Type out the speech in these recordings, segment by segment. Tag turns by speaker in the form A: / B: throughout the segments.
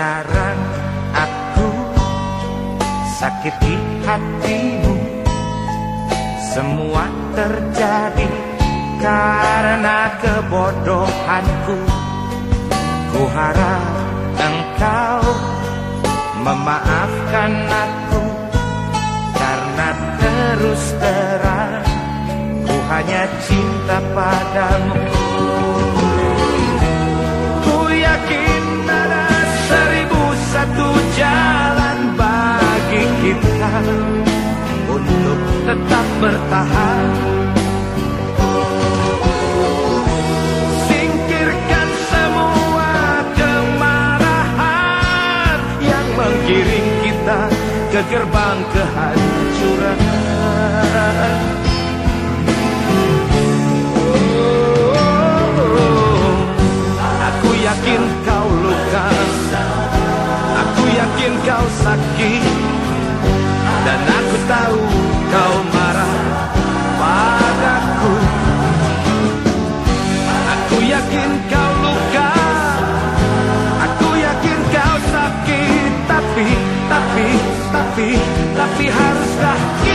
A: jarang aku sakit di hatimu. Semua terjadi karena kebodohanku. Ku harap engkau memaafkan aku Karena terus terang. Ku hanya cinta padamu. Bertahan. Singkirkan semua kemarahan Yang menggiring kita ke gerbang kehancuran haruskah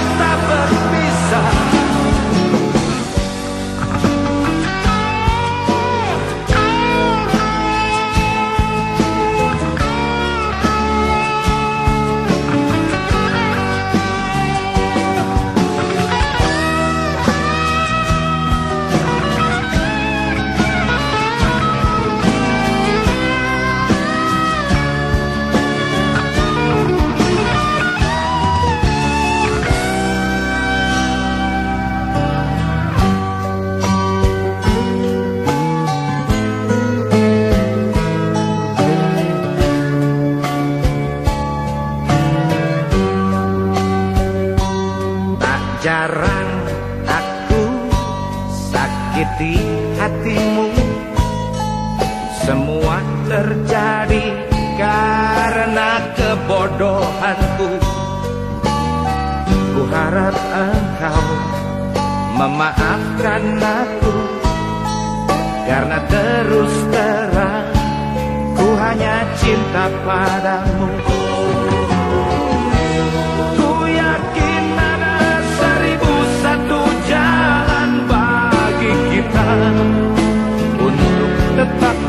A: sakiti hatimu. Semua terjadi karena kebodohanku. Ku harap engkau memaafkan aku. Karena terus terang ku hanya cinta padamu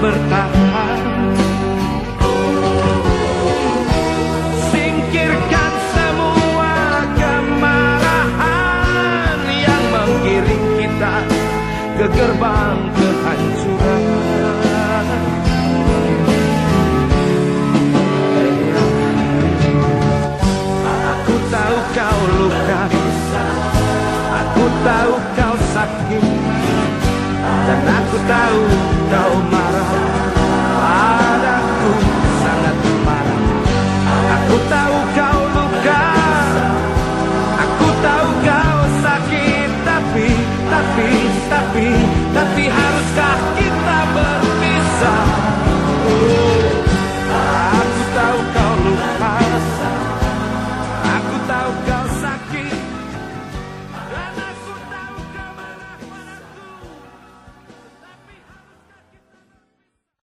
A: bertahan. Singkirkan semua kemarahan Yang mengiring kita ke gerbang kehancuran. Aku tahu kau luka Aku tahu kau sakit Dan aku tahu kau marah. tapi, tapi, tapi haruskah kita berpisah?